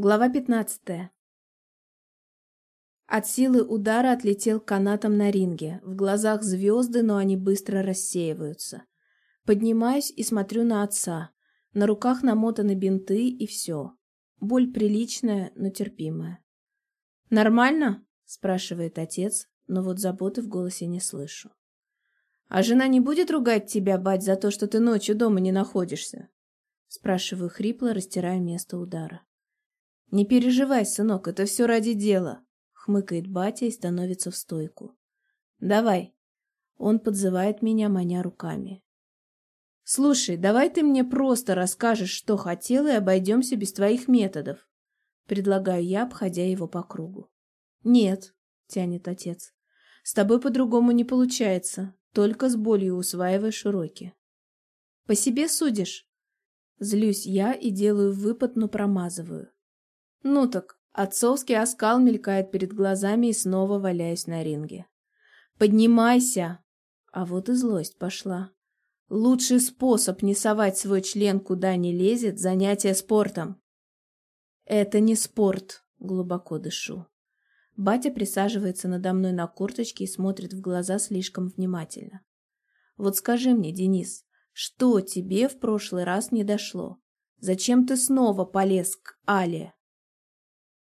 Глава 15. От силы удара отлетел канатом на ринге. В глазах звезды, но они быстро рассеиваются. Поднимаюсь и смотрю на отца. На руках намотаны бинты и все. Боль приличная, но терпимая. «Нормально?» – спрашивает отец, но вот заботы в голосе не слышу. «А жена не будет ругать тебя, бать, за то, что ты ночью дома не находишься?» Спрашиваю хрипло, растирая место удара. «Не переживай, сынок, это все ради дела», — хмыкает батя и становится в стойку. «Давай». Он подзывает меня, маня руками. «Слушай, давай ты мне просто расскажешь, что хотел, и обойдемся без твоих методов», — предлагаю я, обходя его по кругу. «Нет», — тянет отец, — «с тобой по-другому не получается, только с болью усваиваешь уроки». «По себе судишь?» Злюсь я и делаю выпад, но промазываю. Ну так, отцовский оскал мелькает перед глазами и снова валяюсь на ринге. «Поднимайся!» А вот и злость пошла. Лучший способ не совать свой член куда не лезет – занятие спортом. Это не спорт, глубоко дышу. Батя присаживается надо мной на курточке и смотрит в глаза слишком внимательно. Вот скажи мне, Денис, что тебе в прошлый раз не дошло? Зачем ты снова полез к Але?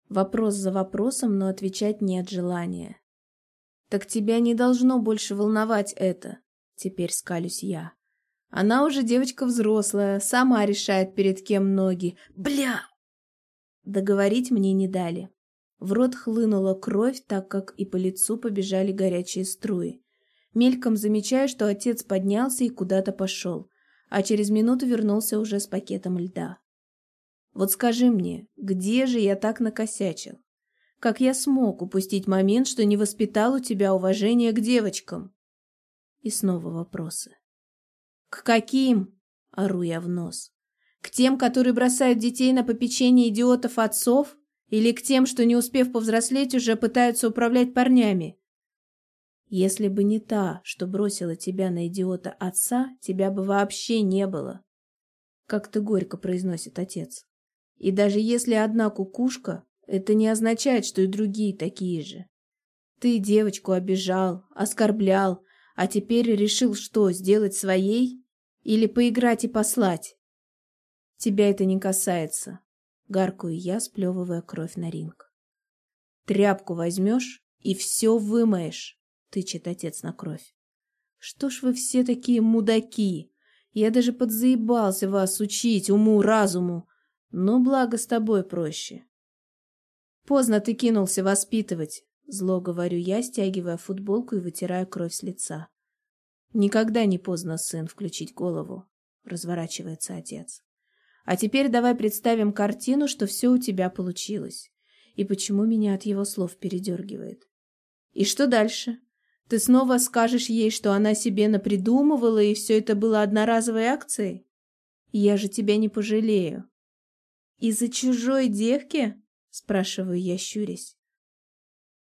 Вопрос за вопросом, но отвечать нет желания. «Так тебя не должно больше волновать это», — теперь скалюсь я. Она уже девочка взрослая, сама решает, перед кем ноги. Бля! Договорить мне не дали. В рот хлынула кровь, так как и по лицу побежали горячие струи. Мельком замечаю, что отец поднялся и куда-то пошел, а через минуту вернулся уже с пакетом льда. Вот скажи мне, где же я так накосячил? Как я смог упустить момент, что не воспитал у тебя уважения к девочкам? И снова вопросы. К каким? Ору я в нос. К тем, которые бросают детей на попечение идиотов отцов? Или к тем, что, не успев повзрослеть, уже пытаются управлять парнями? Если бы не та, что бросила тебя на идиота отца, тебя бы вообще не было. Как-то горько произносит отец. И даже если одна кукушка, это не означает, что и другие такие же. Ты девочку обижал, оскорблял, а теперь решил что, сделать своей? Или поиграть и послать? Тебя это не касается. Гаркую я, сплевывая кровь на ринг. Тряпку возьмешь и все вымоешь, тычет отец на кровь. Что ж вы все такие мудаки? Я даже подзаебался вас учить уму-разуму, но благо с тобой проще. Поздно ты кинулся воспитывать, зло говорю я, стягивая футболку и вытирая кровь с лица. Никогда не поздно, сын, включить голову, разворачивается отец. А теперь давай представим картину, что все у тебя получилось. И почему меня от его слов передергивает. И что дальше? Ты снова скажешь ей, что она себе напридумывала, и все это было одноразовой акцией? Я же тебя не пожалею. «Из-за чужой девки?» — спрашиваю я, щурясь.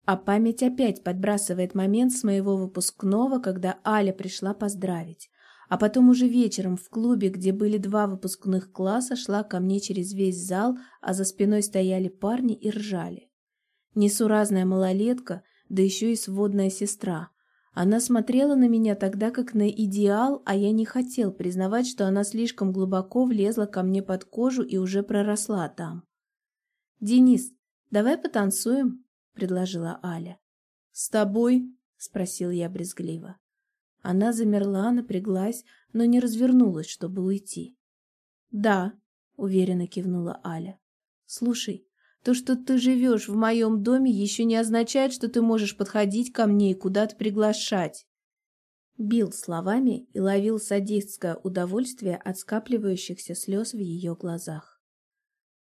А память опять подбрасывает момент с моего выпускного, когда Аля пришла поздравить. А потом уже вечером в клубе, где были два выпускных класса, шла ко мне через весь зал, а за спиной стояли парни и ржали. Несуразная малолетка, да еще и сводная сестра. Она смотрела на меня тогда как на идеал, а я не хотел признавать, что она слишком глубоко влезла ко мне под кожу и уже проросла там. «Денис, давай потанцуем?» — предложила Аля. «С тобой?» — спросил я брезгливо. Она замерла, напряглась, но не развернулась, чтобы уйти. «Да», — уверенно кивнула Аля. «Слушай, то, что ты живешь в моем доме, еще не означает, что ты можешь подходить ко мне и куда-то приглашать. Бил словами и ловил садистское удовольствие от скапливающихся слез в ее глазах.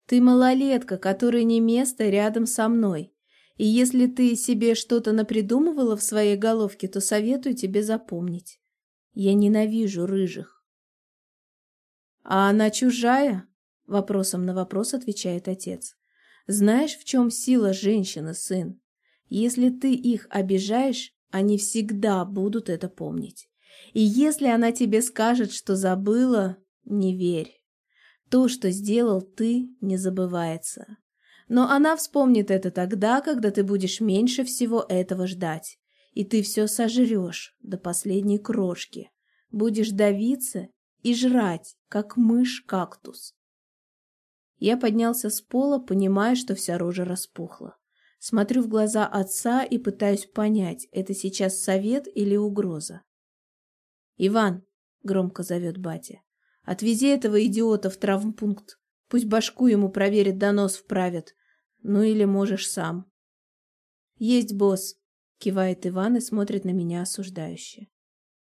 Ты малолетка, которой не место рядом со мной. И если ты себе что-то напридумывала в своей головке, то советую тебе запомнить. Я ненавижу рыжих. А она чужая? Вопросом на вопрос отвечает отец. Знаешь, в чем сила женщины, сын? Если ты их обижаешь, они всегда будут это помнить. И если она тебе скажет, что забыла, не верь. То, что сделал ты, не забывается. Но она вспомнит это тогда, когда ты будешь меньше всего этого ждать. И ты все сожрешь до последней крошки. Будешь давиться и жрать, как мышь кактус. Я поднялся с пола, понимая, что вся рожа распухла. Смотрю в глаза отца и пытаюсь понять, это сейчас совет или угроза. «Иван!» — громко зовет батя. «Отвези этого идиота в травмпункт. Пусть башку ему проверят, донос вправят. Ну или можешь сам». «Есть, босс!» — кивает Иван и смотрит на меня осуждающе.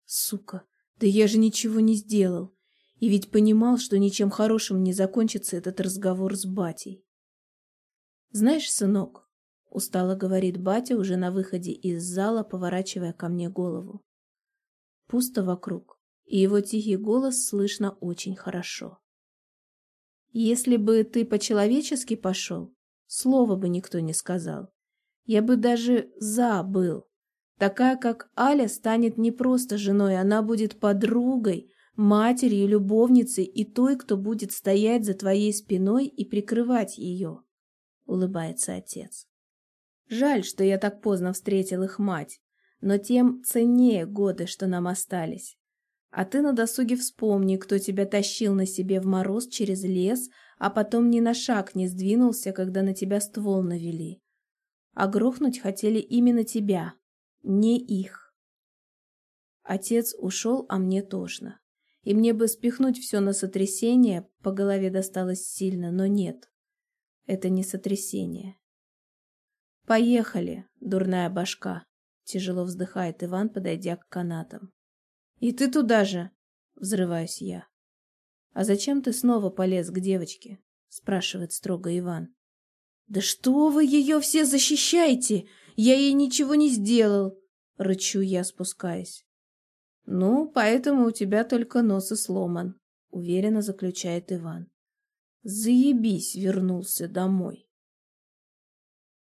«Сука! Да я же ничего не сделал!» И ведь понимал, что ничем хорошим не закончится этот разговор с батей. «Знаешь, сынок», — устало говорит батя уже на выходе из зала, поворачивая ко мне голову. Пусто вокруг, и его тихий голос слышно очень хорошо. «Если бы ты по-человечески пошел, слова бы никто не сказал. Я бы даже «за» был. Такая, как Аля, станет не просто женой, она будет подругой, матерью, любовницей и той, кто будет стоять за твоей спиной и прикрывать ее, — улыбается отец. Жаль, что я так поздно встретил их мать, но тем ценнее годы, что нам остались. А ты на досуге вспомни, кто тебя тащил на себе в мороз через лес, а потом ни на шаг не сдвинулся, когда на тебя ствол навели. А грохнуть хотели именно тебя, не их. Отец ушел, а мне тошно и мне бы спихнуть все на сотрясение, по голове досталось сильно, но нет. Это не сотрясение. «Поехали, дурная башка!» — тяжело вздыхает Иван, подойдя к канатам. «И ты туда же!» — взрываюсь я. «А зачем ты снова полез к девочке?» — спрашивает строго Иван. «Да что вы ее все защищаете? Я ей ничего не сделал!» — рычу я, спускаясь. «Ну, поэтому у тебя только нос и сломан», — уверенно заключает Иван. «Заебись!» — вернулся домой.